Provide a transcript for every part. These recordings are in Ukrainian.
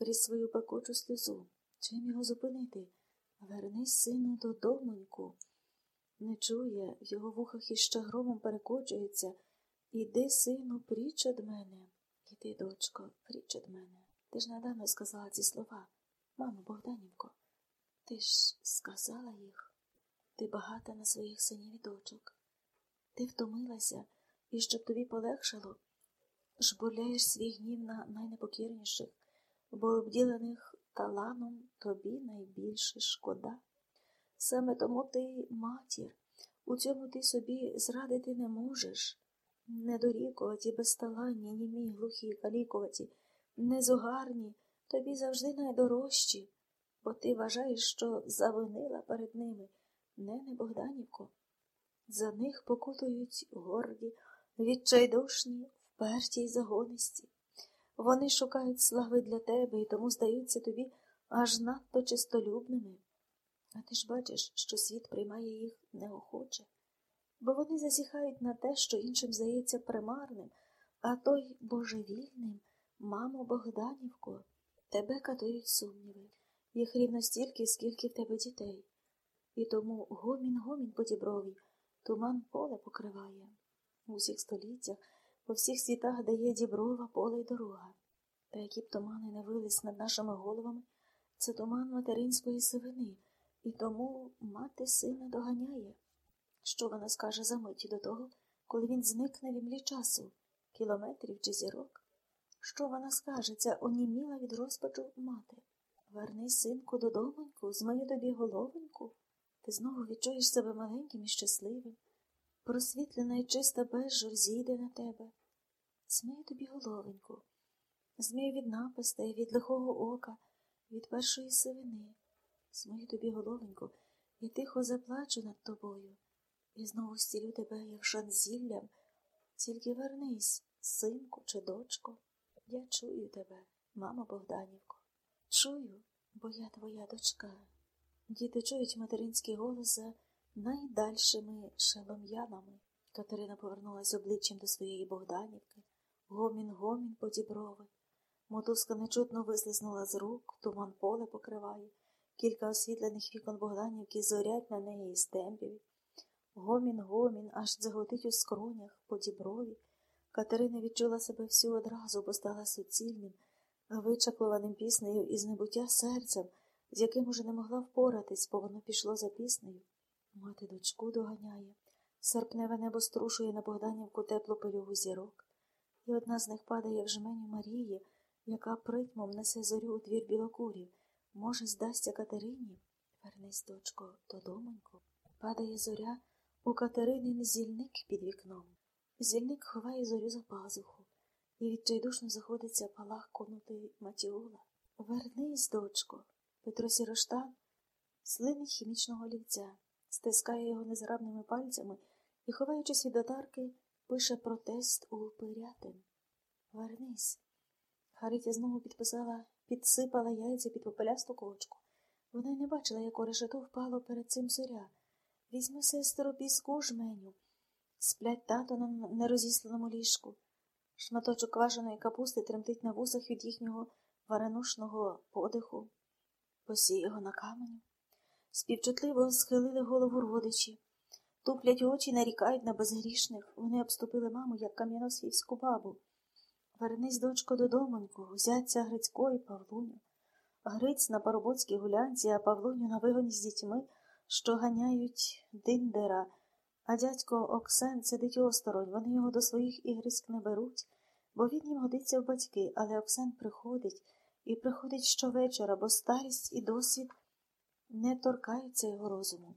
крізь свою пекучу сльозу. Чим його зупинити? Вернись, сину, додомоньку. Не чує, в його вухах іще громом перекочується. Іди, сину, пріч од мене. Іди, дочко, пріч од мене. Ти ж недавно сказала ці слова. Мамо, Богданівко, ти ж сказала їх. Ти багата на своїх синів і дочок. Ти втомилася, і щоб тобі полегшало, жбурляєш свій гнів на найнепокірніших, бо обділених таланом тобі найбільше шкода. Саме тому ти матір, у цьому ти собі зрадити не можеш. Недорікуваті, безталанні, німі, глухі, калікуваті, незугарні, тобі завжди найдорожчі, бо ти вважаєш, що завинила перед ними, не не Богданівко. За них покутують горді, відчайдушні, вперті й загонисті. Вони шукають слави для тебе і тому здаються тобі аж надто чистолюбними. А ти ж бачиш, що світ приймає їх неохоче, бо вони засіхають на те, що іншим здається примарним, а той божевільним, мамо Богданівко, тебе катують сумніви, їх рівно стільки, скільки в тебе дітей. І тому гомін-гомін по діброві, туман поле покриває. У всіх століттях, по всіх світах дає діброва поле й дорога. Та які б тумани не вились над нашими головами, це туман материнської сивини, і тому мати сина доганяє. Що вона скаже за миті до того, коли він зникне в імлі часу, кілометрів чи зірок? Що вона скаже, ця оніміла від розпачу мати? Вернись, синку, додомоньку, змию тобі головоньку. Ти знову відчуєш себе маленьким і щасливим. Просвітлена і чиста безжур зійде на тебе. Змию тобі головеньку, змію від напастей, від лихого ока, від першої сивини. Змию тобі головеньку, і тихо заплачу над тобою, і знову стілю тебе, як шанзіллям. Тільки вернись, синку чи дочко. Я чую тебе, мамо Богданівко. Чую, бо я твоя дочка. Діти чують материнський голос за найдальшими шелом'янами. Катерина повернулась обличчям до своєї Богданівки. Гомін-гомін по діброви. Мотузка нечутно вислизнула з рук, туман поле покриває. Кілька освітлених вікон Богданівки зорять на неї із темряві. Гомін-гомін, аж дзаготить у скронях по діброві. Катерина відчула себе всю одразу, бо стала суцільним, вичаклуваним піснею із небуття серцем, з яким уже не могла впоратись, бо воно пішло за піснею. Мати дочку доганяє, серпневе небо струшує на Богданівку теплу пилюгу зірок, і одна з них падає в жменю Марії, яка притьмом несе зорю у двір білокурів. Може, здасться Катерині? Вернись, дочко, додомоньку. Падає зоря у Катеринин зільник під вікном. Зільник ховає зорю за пазуху, і відчайдушно заходиться палах палахконути матіола. Вернись, дочко. Петро Сіроштан слинить хімічного лівця, стискає його незграбними пальцями і, ховаючись від отарки, пише протест у пирятин. Вернись. Харитя знову підписала, підсипала яйця під попелясту кочку. Вона й не бачила, як у решето впало перед цим зоря. Візьми, сестеру, піску жменю. Сплять тато на нерозісланому ліжку. Шматочок квашеної капусти тремтить на вусах від їхнього варенушного подиху. Посій його на камені. Співчутливо схилили голову родичі, туплять очі, нарікають на безгрішних. Вони обступили маму, як кам'яносвівську бабу. Вернись, дочко, додомоньку, взяться Грицько і Павлуню. Гриць на парубоцькій гулянці, а Павлуню на вигоні з дітьми, що ганяють диндера, а дядько Оксен сидить осторонь, вони його до своїх ігриськ не беруть, бо він їм годиться в батьки, але Оксен приходить і приходить щовечора, бо старість і досвід не торкаються його розуму.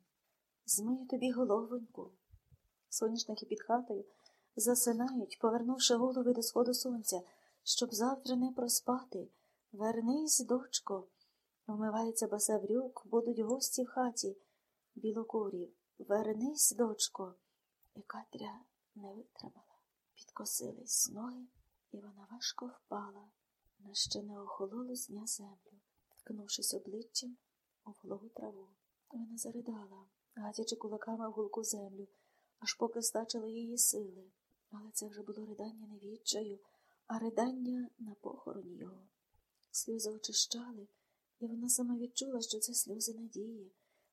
Змию тобі головоньку. Соняшники під хатою засинають, повернувши голови до сходу сонця, щоб завтра не проспати. Вернись, дочко. Вмивається басаврюк, будуть гості в хаті, білокурів. Вернись, дочко. І Катря не витримала. Підкосились ноги, і вона важко впала на ще не охололу з дня землю, ткнувшись обличчям у вологу траву. Вона заридала, гатячи кулаками в гулку землю, аж поки стачило її сили. Але це вже було ридання не відчаю, а ридання на похороні його. Сльози очищали, і вона сама відчула, що це сльози надії,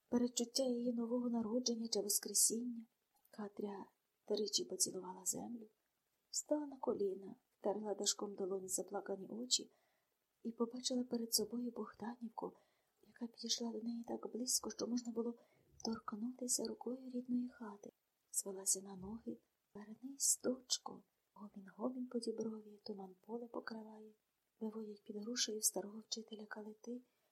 передчуття її нового народження чи воскресіння. Катря тричі поцілувала землю, встала на коліна, втерла дашком долоні заплакані очі і побачила перед собою Богданівку, яка підійшла до неї так близько, що можна було торкнутися рукою рідної хати. Звелася на ноги, вернись, дочко, гомін гомін по діброві, туман поле покриває, виводять під грушею старого вчителя калити